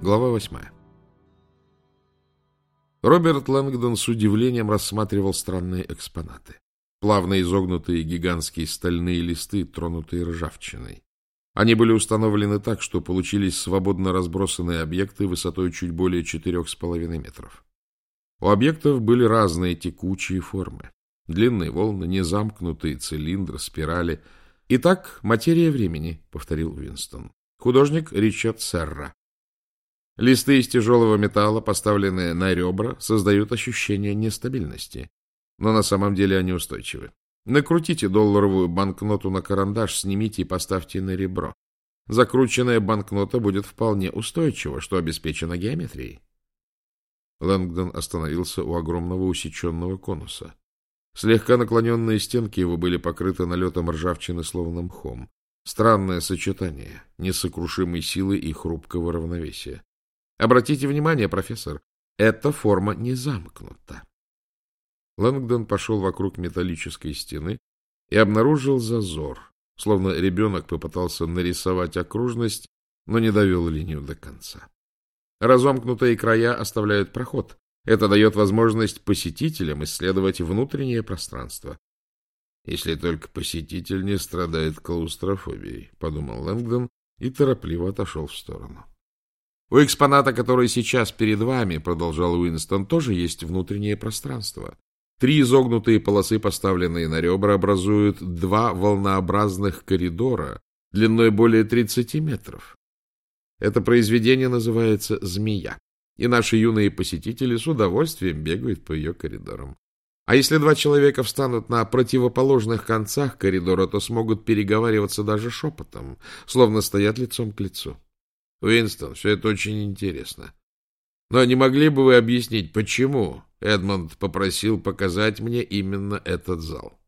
Глава восьмая. Роберт Лэнгдон с удивлением рассматривал странные экспонаты. Плавно изогнутые гигантские стальные листы, тронутые ржавчиной. Они были установлены так, что получились свободно разбросанные объекты высотой чуть более четырех с половиной метров. У объектов были разные текучие формы. Длинные волны, незамкнутые цилиндры, спирали. «Итак, материя времени», — повторил Уинстон. Художник Ричард Серра. Листы из тяжелого металла, поставленные на ребра, создают ощущение нестабильности. Но на самом деле они устойчивы. Накрутите долларовую банкноту на карандаш, снимите и поставьте на ребро. Закрученная банкнота будет вполне устойчива, что обеспечено геометрией. Лэнгдон остановился у огромного усеченного конуса. Слегка наклоненные стенки его были покрыты налетом ржавчины, словно мхом. Странное сочетание несокрушимой силы и хрупкого равновесия. Обратите внимание, профессор, эта форма не замкнута. Лэнгдон пошел вокруг металлической стены и обнаружил зазор, словно ребенок попытался нарисовать окружность, но не довел линию до конца. Разомкнутые края оставляют проход. Это дает возможность посетителям исследовать внутреннее пространство. Если только посетитель не страдает клаустрофобией, — подумал Лэнгдон и торопливо отошел в сторону. У экспоната, который сейчас перед вами, — продолжал Уинстон, — тоже есть внутреннее пространство. Три изогнутые полосы, поставленные на ребра, образуют два волнообразных коридора длиной более 30 метров. Это произведение называется «Змея», и наши юные посетители с удовольствием бегают по ее коридорам. А если два человека встанут на противоположных концах коридора, то смогут переговариваться даже шепотом, словно стоят лицом к лицу. Уинстон, все это очень интересно. Но не могли бы вы объяснить, почему Эдмонд попросил показать мне именно этот зал?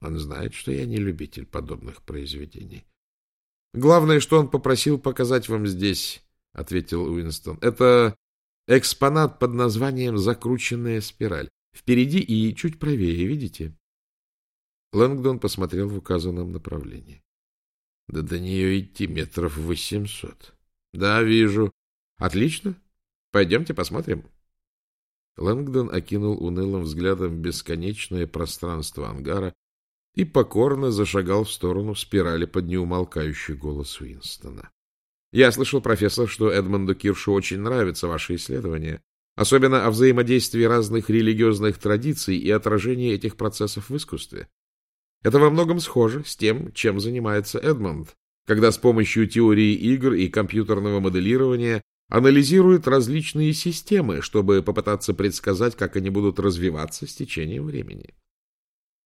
Он знает, что я не любитель подобных произведений. Главное, что он попросил показать вам здесь, — ответил Уинстон. — Это экспонат под названием «Закрученная спираль». Впереди и чуть правее, видите? Лэнгдон посмотрел в указанном направлении. — Да до нее идти метров восемьсот. — Да, вижу. — Отлично. Пойдемте посмотрим. Лэнгдон окинул унылым взглядом бесконечное пространство ангара и покорно зашагал в сторону спирали под неумолкающий голос Уинстона. — Я слышал, профессор, что Эдмонду Киршу очень нравятся ваши исследования, особенно о взаимодействии разных религиозных традиций и отражении этих процессов в искусстве. Это во многом схоже с тем, чем занимается Эдмонд, когда с помощью теории игр и компьютерного моделирования анализирует различные системы, чтобы попытаться предсказать, как они будут развиваться с течением времени.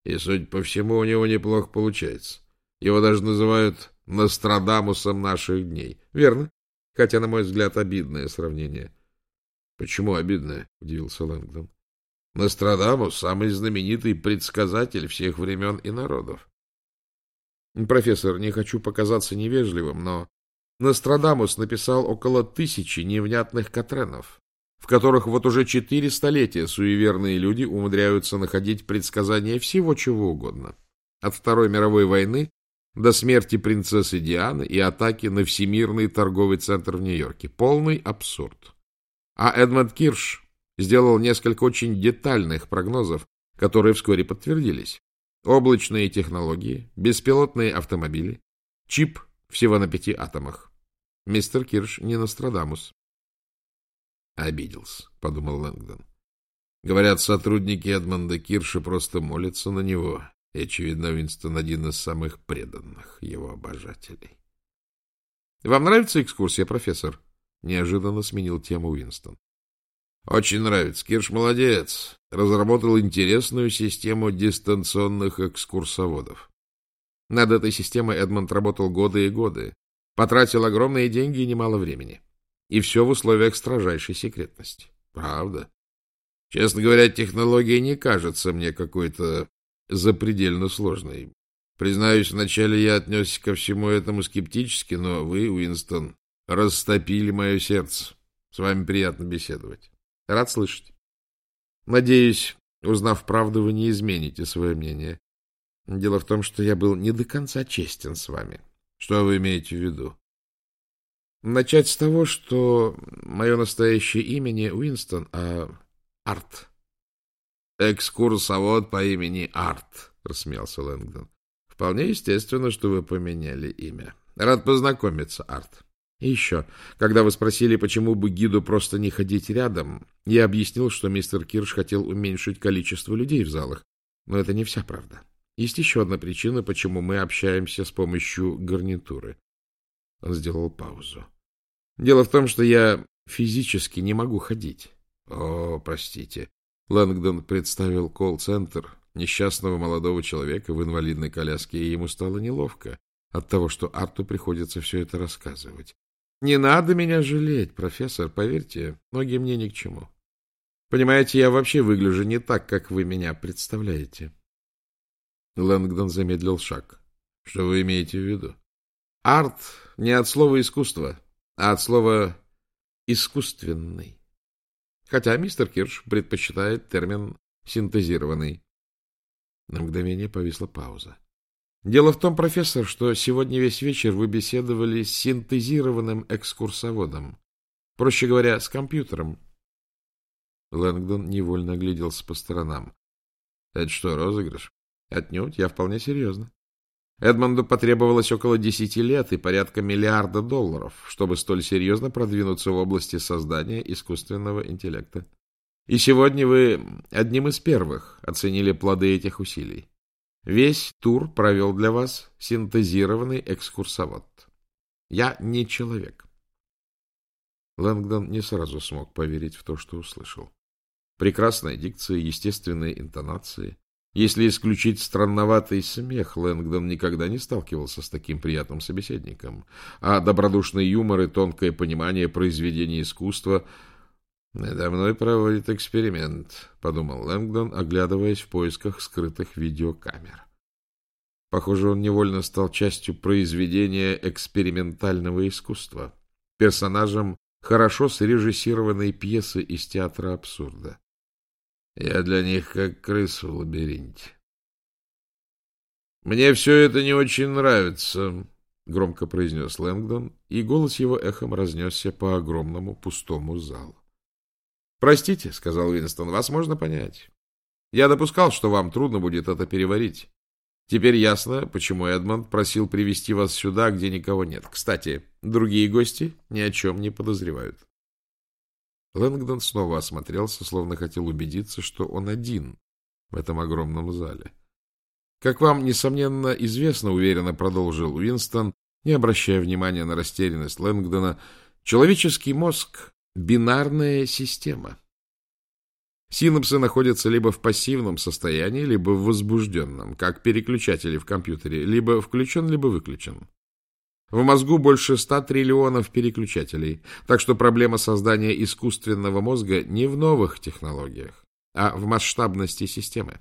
И, судя по всему, у него неплохо получается. Его даже называют Нострадамусом наших дней. Верно? Хотя, на мой взгляд, обидное сравнение. — Почему обидное? — удивился Лэнгдон. — Нострадамус — самый знаменитый предсказатель всех времен и народов. — Профессор, не хочу показаться невежливым, но Нострадамус написал около тысячи невнятных катренов в которых вот уже четыре столетия суеверные люди умудряются находить предсказания всего чего угодно. От Второй мировой войны до смерти принцессы Дианы и атаки на Всемирный торговый центр в Нью-Йорке. Полный абсурд. А Эдмонд Кирш сделал несколько очень детальных прогнозов, которые вскоре подтвердились. Облачные технологии, беспилотные автомобили, чип всего на пяти атомах. Мистер Кирш не Нострадамус. Обиделся, — подумал Лэнгдон. Говорят, сотрудники Эдмонда Кирша просто молятся на него, и, очевидно, Винстон один из самых преданных его обожателей. — Вам нравится экскурсия, профессор? — неожиданно сменил тему Уинстон. — Очень нравится. Кирш молодец. Разработал интересную систему дистанционных экскурсоводов. Над этой системой Эдмонд работал годы и годы. Потратил огромные деньги и немало времени. — и все в условиях строжайшей секретности. Правда. Честно говоря, технология не кажется мне какой-то запредельно сложной. Признаюсь, вначале я отнесся ко всему этому скептически, но вы, Уинстон, растопили мое сердце. С вами приятно беседовать. Рад слышать. Надеюсь, узнав правду, вы не измените свое мнение. Дело в том, что я был не до конца честен с вами. Что вы имеете в виду? Начать с того, что мое настоящее имя не Уинстон, а Арт. Экскурсовод по имени Арт, рассмеялся Лэнгдон. Вполне естественно, что вы поменяли имя. Рад познакомиться, Арт. И еще, когда вы спросили, почему бы гиду просто не ходить рядом, я объяснил, что мистер Кирш хотел уменьшить количество людей в залах. Но это не вся правда. Есть еще одна причина, почему мы общаемся с помощью гарнитуры. Он сделал паузу. Дело в том, что я физически не могу ходить. О, простите. Лэнгдон представил колл-центр несчастного молодого человека в инвалидной коляске, и ему стало неловко от того, что Арту приходится все это рассказывать. Не надо меня жалеть, профессор, поверьте, ноги мне ни к чему. Понимаете, я вообще выгляжу не так, как вы меня представляете. Лэнгдон замедлил шаг. Что вы имеете в виду? Арт не от слова искусство, а от слова искусственный. Хотя мистер Кирш предпочитает термин синтезированный. На мгновение повисла пауза. Дело в том, профессор, что сегодня весь вечер вы беседовали с синтезированным экскурсоводом. Проще говоря, с компьютером. Лэнгдон невольно огляделся по сторонам. — Это что, розыгрыш? — Отнюдь, я вполне серьезно. Эдмонду потребовалось около десяти лет и порядка миллиарда долларов, чтобы столь серьезно продвинуться в области создания искусственного интеллекта. И сегодня вы одним из первых оценили плоды этих усилий. Весь тур провел для вас синтезированный экскурсовод. Я не человек. Лэнгдон не сразу смог поверить в то, что услышал. Прекрасная дикция, естественные интонации. Если исключить странноватый смех, Лэнгдон никогда не сталкивался с таким приятным собеседником. А добродушный юмор и тонкое понимание произведения искусства «Надо мной проводит эксперимент», — подумал Лэнгдон, оглядываясь в поисках скрытых видеокамер. Похоже, он невольно стал частью произведения экспериментального искусства, персонажем хорошо срежиссированной пьесы из театра абсурда. Я для них как крыса в лабиринте. «Мне все это не очень нравится», — громко произнес Лэнгдон, и голос его эхом разнесся по огромному пустому залу. «Простите», — сказал Уинстон, — «вас можно понять. Я допускал, что вам трудно будет это переварить. Теперь ясно, почему Эдмонд просил привести вас сюда, где никого нет. Кстати, другие гости ни о чем не подозревают». Лэнгдон снова осмотрелся, словно хотел убедиться, что он один в этом огромном зале. «Как вам, несомненно, известно, — уверенно продолжил Уинстон, не обращая внимания на растерянность Лэнгдона, — человеческий мозг бинарная система. Синапсы находятся либо в пассивном состоянии, либо в возбужденном, как переключатели в компьютере, либо включен, либо выключен. В мозгу больше 100 триллионов переключателей, так что проблема создания искусственного мозга не в новых технологиях, а в масштабности системы.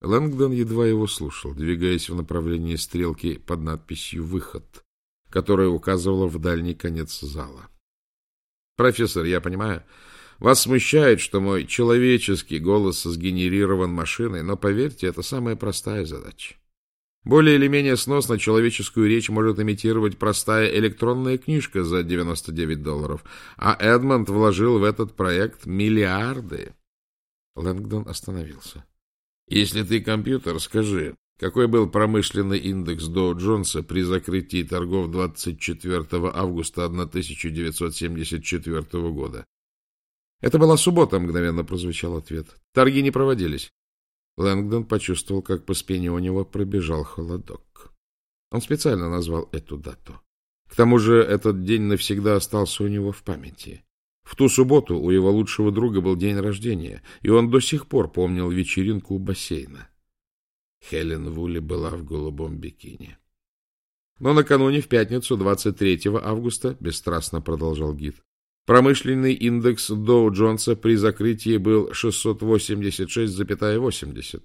Лэнгдон едва его слушал, двигаясь в направлении стрелки под надписью «Выход», которая указывала в дальний конец зала. Профессор, я понимаю, вас смущает, что мой человеческий голос сгенерирован машиной, но поверьте, это самая простая задача. Более или менее сносно человеческую речь может имитировать простая электронная книжка за 99 долларов, а Эдмонд вложил в этот проект миллиарды. Лэнгдон остановился. Если ты компьютер, скажи, какой был промышленный индекс Доу Джонса при закрытии торгов 24 августа 1974 года? Это была суббота, мгновенно прозвучал ответ. Торги не проводились. Лэнгдон почувствовал, как по спине у него пробежал холодок. Он специально назвал эту дату. К тому же этот день навсегда остался у него в памяти. В ту субботу у его лучшего друга был день рождения, и он до сих пор помнил вечеринку у бассейна. Хелен Вули была в голубом бикини. Но накануне, в пятницу, 23 августа, бесстрастно продолжал гид, промышленный индекс Доу Джонса при закрытии был 686,80.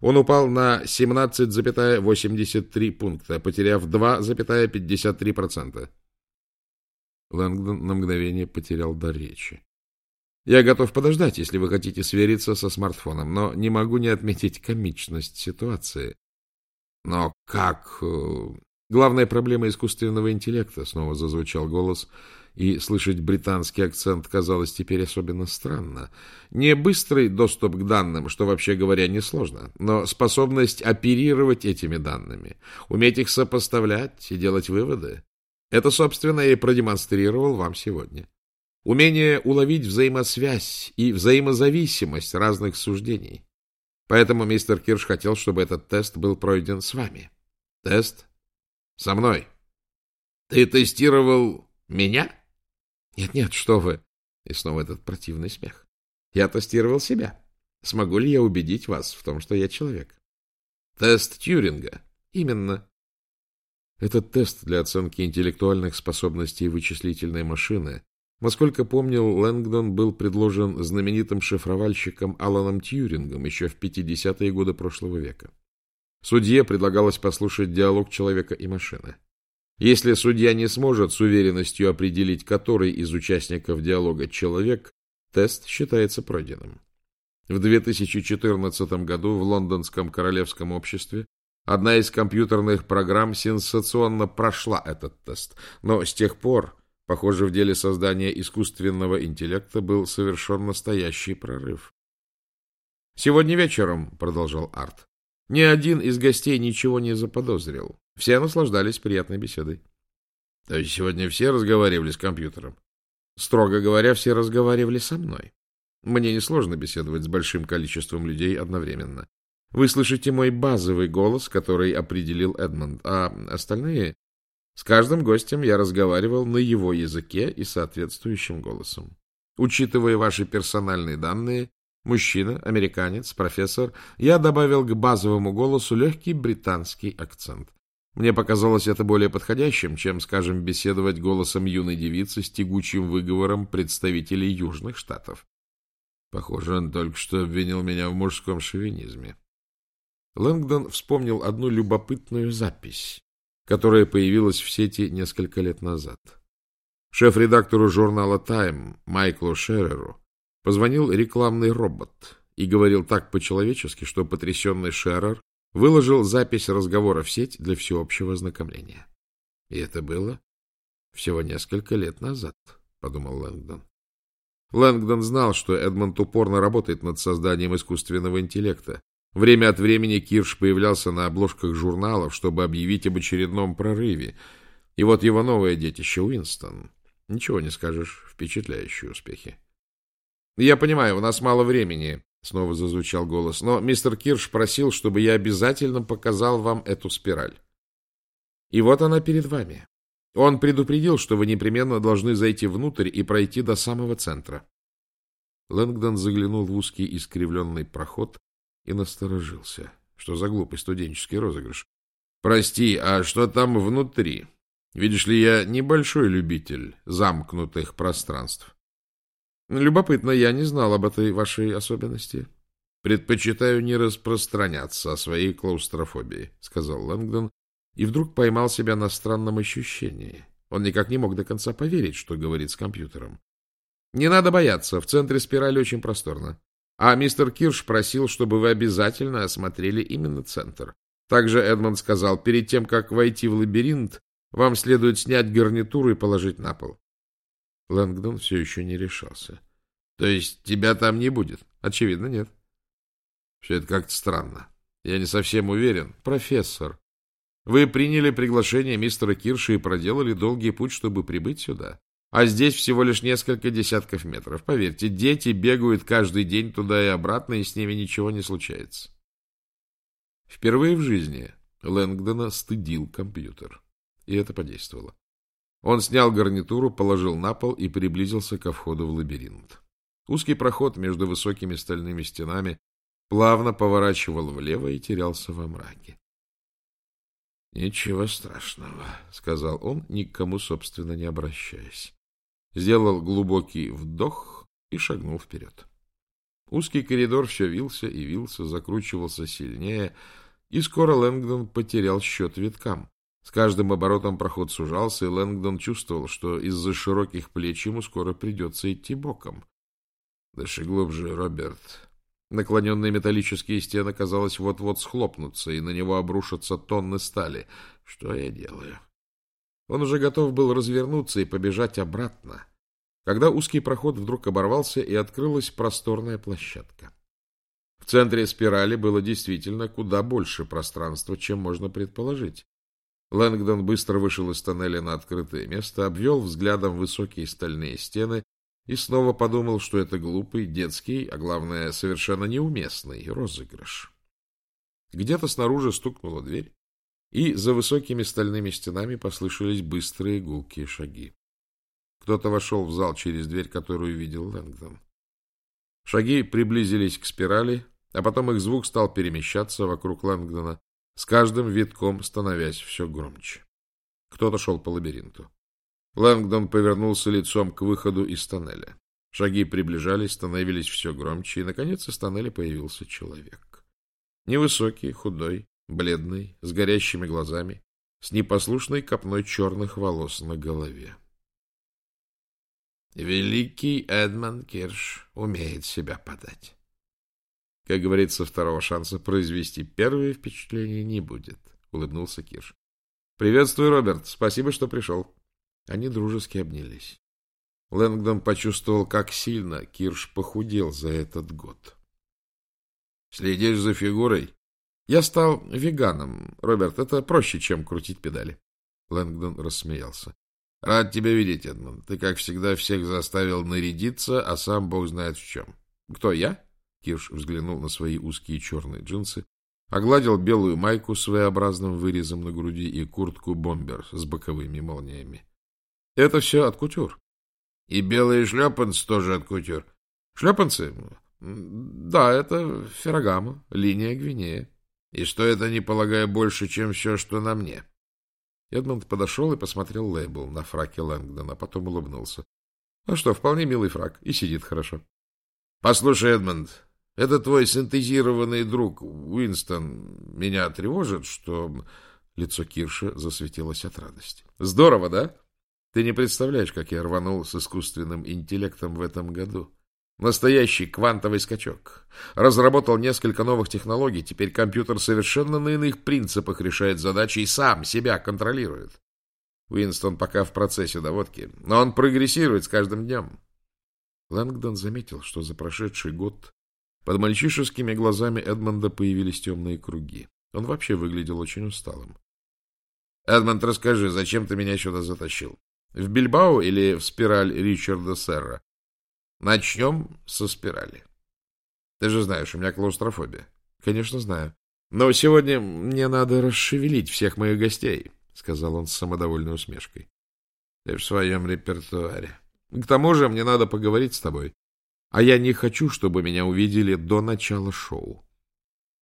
Он упал на 17,83 пункта, потеряв 2,53%. Лэнгдон на мгновение потерял дар речи. Я готов подождать, если вы хотите свериться со смартфоном, но не могу не отметить комичность ситуации. Но как... Э, Главная проблема искусственного интеллекта, снова зазвучал голос, и слышать британский акцент казалось теперь особенно странно. Не быстрый доступ к данным, что, вообще говоря, несложно, но способность оперировать этими данными, уметь их сопоставлять и делать выводы. Это, собственно, я и продемонстрировал вам сегодня. Умение уловить взаимосвязь и взаимозависимость разных суждений. Поэтому мистер Кирш хотел, чтобы этот тест был пройден с вами. Тест со мной. Ты тестировал меня? Нет-нет, что вы. И снова этот противный смех. Я тестировал себя. Смогу ли я убедить вас в том, что я человек? Тест Тьюринга. Именно. Этот тест для оценки интеллектуальных способностей вычислительной машины, насколько помнил, Лэнгдон был предложен знаменитым шифровальщиком Аланом Тьюрингом еще в 50-е годы прошлого века. Судье предлагалось послушать диалог человека и машины. Если судья не сможет с уверенностью определить, который из участников диалога человек, тест считается пройденным. В 2014 году в Лондонском королевском обществе одна из компьютерных программ сенсационно прошла этот тест, но с тех пор, похоже, в деле создания искусственного интеллекта был совершен настоящий прорыв. «Сегодня вечером», — продолжал Арт, ни один из гостей ничего не заподозрил. Все наслаждались приятной беседой. То есть сегодня все разговаривали с компьютером? Строго говоря, все разговаривали со мной. Мне несложно беседовать с большим количеством людей одновременно. Вы слышите мой базовый голос, который определил Эдмонд, а остальные... С каждым гостем я разговаривал на его языке и соответствующим голосом. Учитывая ваши персональные данные, Мужчина, американец, профессор. Я добавил к базовому голосу легкий британский акцент. Мне показалось это более подходящим, чем, скажем, беседовать голосом юной девицы с тягучим выговором представителей Южных Штатов. Похоже, он только что обвинил меня в мужском шовинизме. Лэнгдон вспомнил одну любопытную запись, которая появилась в сети несколько лет назад. Шеф-редактору журнала «Тайм» Майклу Шереру Позвонил рекламный робот и говорил так по-человечески, что потрясенный Шеррер выложил запись разговора в сеть для всеобщего ознакомления. И это было всего несколько лет назад, — подумал Лэнгдон. Лэнгдон знал, что Эдмонд упорно работает над созданием искусственного интеллекта. Время от времени Кирш появлялся на обложках журналов, чтобы объявить об очередном прорыве. И вот его новое детище Уинстон. Ничего не скажешь, впечатляющие успехи. — Я понимаю, у нас мало времени, — снова зазвучал голос, — но мистер Кирш просил, чтобы я обязательно показал вам эту спираль. И вот она перед вами. Он предупредил, что вы непременно должны зайти внутрь и пройти до самого центра. Лэнгдон заглянул в узкий искривленный проход и насторожился. Что за глупый студенческий розыгрыш? — Прости, а что там внутри? Видишь ли, я небольшой любитель замкнутых пространств. Любопытно, я не знал об этой вашей особенности. Предпочитаю не распространяться о своей клаустрофобии, сказал Лэнгдон, и вдруг поймал себя на странном ощущении. Он никак не мог до конца поверить, что говорит с компьютером. Не надо бояться, в центре спирали очень просторно. А мистер Кирш просил, чтобы вы обязательно осмотрели именно центр. Также Эдмонд сказал, перед тем, как войти в лабиринт, вам следует снять гарнитуру и положить на пол. Лэнгдон все еще не решался. — То есть тебя там не будет? — Очевидно, нет. — Все это как-то странно. Я не совсем уверен. — Профессор, вы приняли приглашение мистера Кирша и проделали долгий путь, чтобы прибыть сюда. А здесь всего лишь несколько десятков метров. Поверьте, дети бегают каждый день туда и обратно, и с ними ничего не случается. Впервые в жизни Лэнгдона стыдил компьютер. И это подействовало. Он снял гарнитуру, положил на пол и приблизился ко входу в лабиринт. Узкий проход между высокими стальными стенами плавно поворачивал влево и терялся во мраке. — Ничего страшного, — сказал он, никому, собственно, не обращаясь. Сделал глубокий вдох и шагнул вперед. Узкий коридор все вился и вился, закручивался сильнее, и скоро Лэнгдон потерял счет виткам. С каждым оборотом проход сужался, и Лэнгдон чувствовал, что из-за широких плеч ему скоро придется идти боком. Дыши глубже, Роберт. Наклоненные металлические стены, казалось, вот-вот схлопнутся, и на него обрушатся тонны стали. Что я делаю? Он уже готов был развернуться и побежать обратно, когда узкий проход вдруг оборвался и открылась просторная площадка. В центре спирали было действительно куда больше пространства, чем можно предположить. Лэнгдон быстро вышел из тоннеля на открытое место, обвел взглядом высокие стальные стены и снова подумал, что это глупый, детский, а главное, совершенно неуместный розыгрыш. Где-то снаружи стукнула дверь, и за высокими стальными стенами послышались быстрые гулкие шаги. Кто-то вошел в зал через дверь, которую видел Лэнгдон. Шаги приблизились к спирали, а потом их звук стал перемещаться вокруг Лэнгдона, с каждым витком становясь все громче. Кто-то шел по лабиринту. Лэнгдон повернулся лицом к выходу из тоннеля. Шаги приближались, становились все громче, и, наконец, из тоннеля появился человек. Невысокий, худой, бледный, с горящими глазами, с непослушной копной черных волос на голове. Великий Эдмон Кирш умеет себя подать. Как говорится, второго шанса произвести первое впечатление не будет, — улыбнулся Кирш. — Приветствую, Роберт. Спасибо, что пришел. Они дружески обнялись. Лэнгдон почувствовал, как сильно Кирш похудел за этот год. — Следишь за фигурой? — Я стал веганом, Роберт. Это проще, чем крутить педали. Лэнгдон рассмеялся. — Рад тебя видеть, Эдмонд. Ты, как всегда, всех заставил нарядиться, а сам бог знает в чем. — Кто, я? Кирш взглянул на свои узкие черные джинсы, огладил белую майку с своеобразным вырезом на груди и куртку-бомбер с боковыми молниями. — Это все от кутюр. — И белые шлепанцы тоже от кутюр. — Шлепанцы? Да, это Феррагамо, линия Гвинея. И стоит они, полагаю, больше, чем все, что на мне. Эдмонд подошел и посмотрел лейбл на фраке Лэнгдона, потом улыбнулся. — А что, вполне милый фрак, и сидит хорошо. — Послушай, Эдмонд, это твой синтезированный друг Уинстон меня тревожит, что... Лицо Кирша засветилось от радости. Здорово, да? Ты не представляешь, как я рванул с искусственным интеллектом в этом году. Настоящий квантовый скачок. Разработал несколько новых технологий. Теперь компьютер совершенно на иных принципах решает задачи и сам себя контролирует. Уинстон пока в процессе доводки, но он прогрессирует с каждым днем. Лэнгдон заметил, что за прошедший год под мальчишескими глазами Эдмонда появились темные круги. Он вообще выглядел очень усталым. — Эдмонд, расскажи, зачем ты меня сюда затащил? В Бильбао или в спираль Ричарда Серра? Начнем со спирали. Ты же знаешь, у меня клаустрофобия. — Конечно, знаю. Но сегодня мне надо расшевелить всех моих гостей, — сказал он с самодовольной усмешкой. — Ты в своем репертуаре. К тому же мне надо поговорить с тобой. А я не хочу, чтобы меня увидели до начала шоу.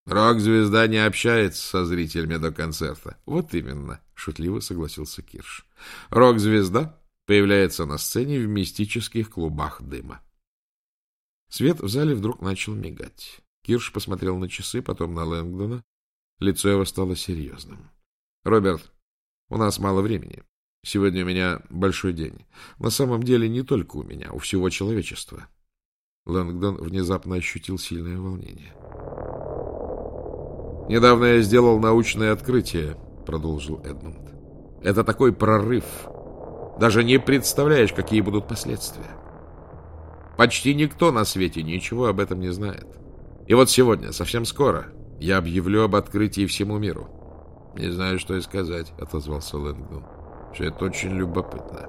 Рок-звезда не общается со зрителями до концерта. Вот именно, шутливо согласился Кирш. Рок-звезда появляется на сцене в мистических клубах дыма. Свет в зале вдруг начал мигать. Кирш посмотрел на часы, потом на Лэнгдона. Лицо его стало серьезным. — Роберт, у нас мало времени. Сегодня у меня большой день. На самом деле не только у меня, у всего человечества. Лэнгдон внезапно ощутил сильное волнение. «Недавно я сделал научное открытие», — продолжил Эдмунд. «Это такой прорыв. Даже не представляешь, какие будут последствия. Почти никто на свете ничего об этом не знает. И вот сегодня, совсем скоро, я объявлю об открытии всему миру». «Не знаю, что и сказать», — отозвался Лэнгдон. «Все это очень любопытно».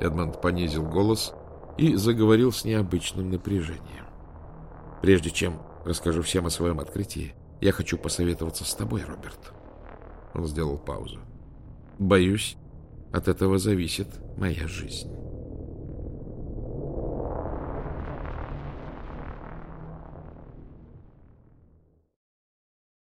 Эдмунд понизил голос — и заговорил с необычным напряжением. «Прежде чем расскажу всем о своем открытии, я хочу посоветоваться с тобой, Роберт». Он сделал паузу. «Боюсь, от этого зависит моя жизнь».